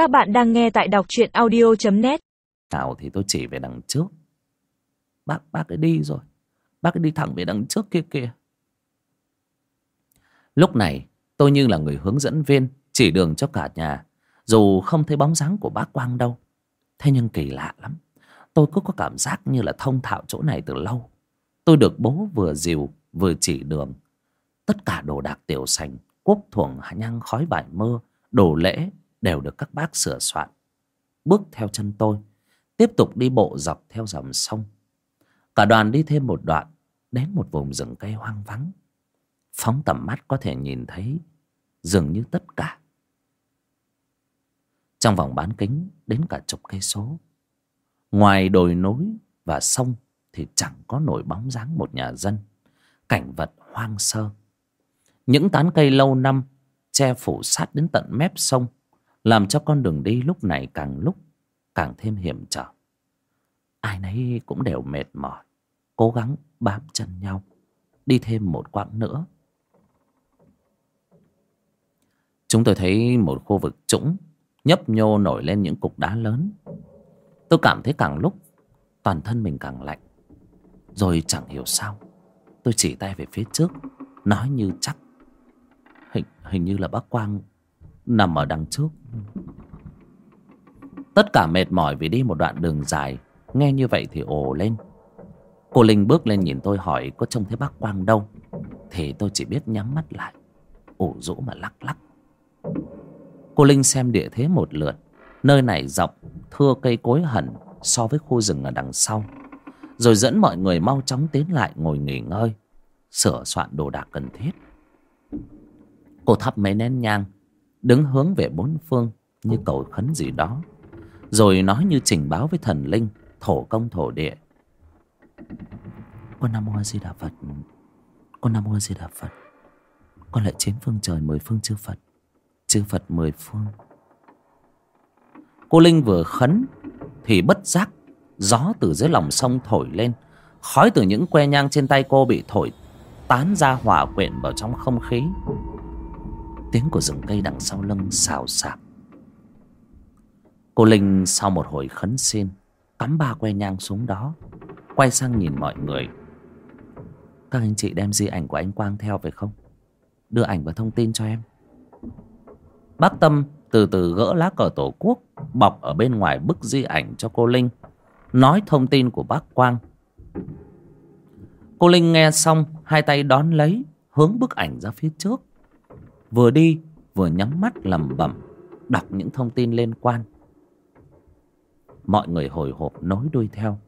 Các bạn đang nghe tại đọc truyện audio.net nào thì tôi chỉ về đằng trước. Bác bác ấy đi rồi. Bác ấy đi thẳng về đằng trước kia kìa. Lúc này, tôi như là người hướng dẫn viên, chỉ đường cho cả nhà, dù không thấy bóng dáng của bác quang đâu. Thế nhưng kỳ lạ lắm. Tôi cứ có cảm giác như là thông thạo chỗ này từ lâu. Tôi được bố vừa dìu, vừa chỉ đường. Tất cả đồ đạc tiểu sành quốc thuồng nhang, khói vải mơ, đồ lễ đều được các bác sửa soạn. Bước theo chân tôi, tiếp tục đi bộ dọc theo dòng sông. Cả đoàn đi thêm một đoạn, đến một vùng rừng cây hoang vắng. Phóng tầm mắt có thể nhìn thấy dường như tất cả. Trong vòng bán kính đến cả chục cây số. Ngoài đồi núi và sông thì chẳng có nổi bóng dáng một nhà dân, cảnh vật hoang sơ. Những tán cây lâu năm che phủ sát đến tận mép sông làm cho con đường đi lúc này càng lúc càng thêm hiểm trở. Ai nấy cũng đều mệt mỏi, cố gắng bám chân nhau, đi thêm một quãng nữa. Chúng tôi thấy một khu vực trũng nhấp nhô nổi lên những cục đá lớn. Tôi cảm thấy càng lúc toàn thân mình càng lạnh. Rồi chẳng hiểu sao, tôi chỉ tay về phía trước, nói như chắc. Hình hình như là bác quang nằm ở đằng trước. Tất cả mệt mỏi vì đi một đoạn đường dài, nghe như vậy thì ồ lên. Cô linh bước lên nhìn tôi hỏi có trông thấy bác quang đâu. Thì tôi chỉ biết nhắm mắt lại, ủ rũ mà lắc lắc. Cô linh xem địa thế một lượt, nơi này rộng, thưa cây cối hẳn so với khu rừng ở đằng sau. Rồi dẫn mọi người mau chóng tiến lại ngồi nghỉ ngơi, sửa soạn đồ đạc cần thiết. Cô thắp mấy nén nhang đứng hướng về bốn phương như cầu khấn gì đó rồi nói như trình báo với thần linh thổ công thổ địa. Con nam mô a di đà phật. Con nam mô a di đà phật. Con lại chín phương trời mười phương chư phật. Chư phật mười phương. Cô linh vừa khấn thì bất giác gió từ dưới lòng sông thổi lên khói từ những que nhang trên tay cô bị thổi tán ra hòa quyện vào trong không khí tiếng của rừng cây đằng sau lưng xào xạc. Cô linh sau một hồi khấn xin, cắm ba que nhang xuống đó, quay sang nhìn mọi người. Các anh chị đem di ảnh của anh quang theo phải không? Đưa ảnh và thông tin cho em. Bác tâm từ từ gỡ lá cờ tổ quốc, bọc ở bên ngoài bức di ảnh cho cô linh, nói thông tin của bác quang. Cô linh nghe xong, hai tay đón lấy, hướng bức ảnh ra phía trước vừa đi, vừa nhắm mắt lẩm bẩm, đọc những thông tin liên quan. Mọi người hồi hộp nối đuôi theo.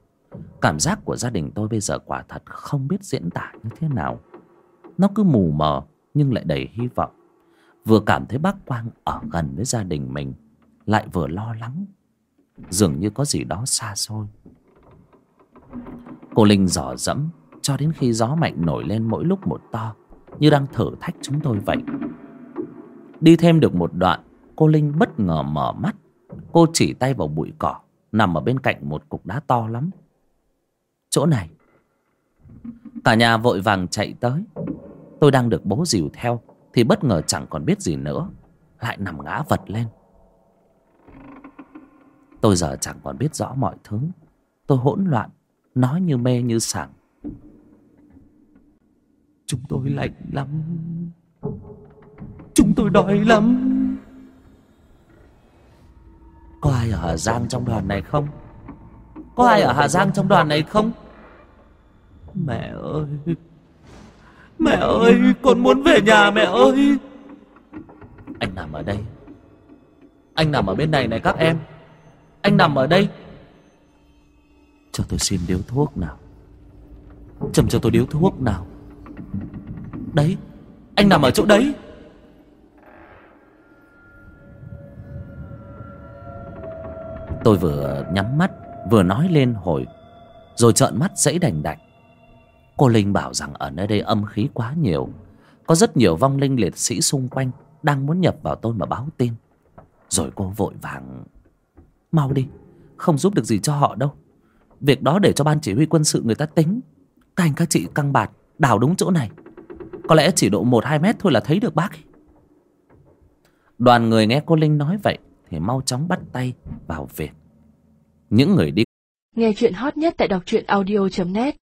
Cảm giác của gia đình tôi bây giờ quả thật không biết diễn tả như thế nào. Nó cứ mù mờ, nhưng lại đầy hy vọng. Vừa cảm thấy bác quang ở gần với gia đình mình, lại vừa lo lắng. Dường như có gì đó xa xôi. Cô linh dò dẫm, cho đến khi gió mạnh nổi lên mỗi lúc một to, như đang thử thách chúng tôi vậy đi thêm được một đoạn, cô linh bất ngờ mở mắt. Cô chỉ tay vào bụi cỏ, nằm ở bên cạnh một cục đá to lắm. Chỗ này. Cả nhà vội vàng chạy tới. Tôi đang được bố dìu theo, thì bất ngờ chẳng còn biết gì nữa. Lại nằm ngã vật lên. Tôi giờ chẳng còn biết rõ mọi thứ. Tôi hỗn loạn, nói như mê như sảng. Chúng tôi lạnh lắm tôi đói lắm. Có ai ở hà giang trong đoàn này không? Có ai ở hà giang trong đoàn này không? Mẹ ơi mẹ ơi con muốn về nhà mẹ ơi. Anh nằm ở đây. Anh nằm ở bên này này các em. Anh nằm ở đây. Cho tôi xin điếu thuốc nào. Châm cho tôi điếu thuốc nào. Đấy anh nằm ở chỗ đấy tôi vừa nhắm mắt, vừa nói lên hồi, rồi trợn mắt dãy đành đạch. Cô linh bảo rằng ở nơi đây âm khí quá nhiều, có rất nhiều vong linh liệt sĩ xung quanh đang muốn nhập vào tôi mà báo tin. Rồi cô vội vàng, mau đi, không giúp được gì cho họ đâu. Việc đó để cho ban chỉ huy quân sự người ta tính. Các anh các chị căng bạt, đào đúng chỗ này. Có lẽ chỉ độ một hai mét thôi là thấy được bác ấy. đoàn người nghe cô linh nói vậy thì mau chóng bắt tay vào việc những người đi Nghe chuyện hot nhất tại đọc truyện audio.net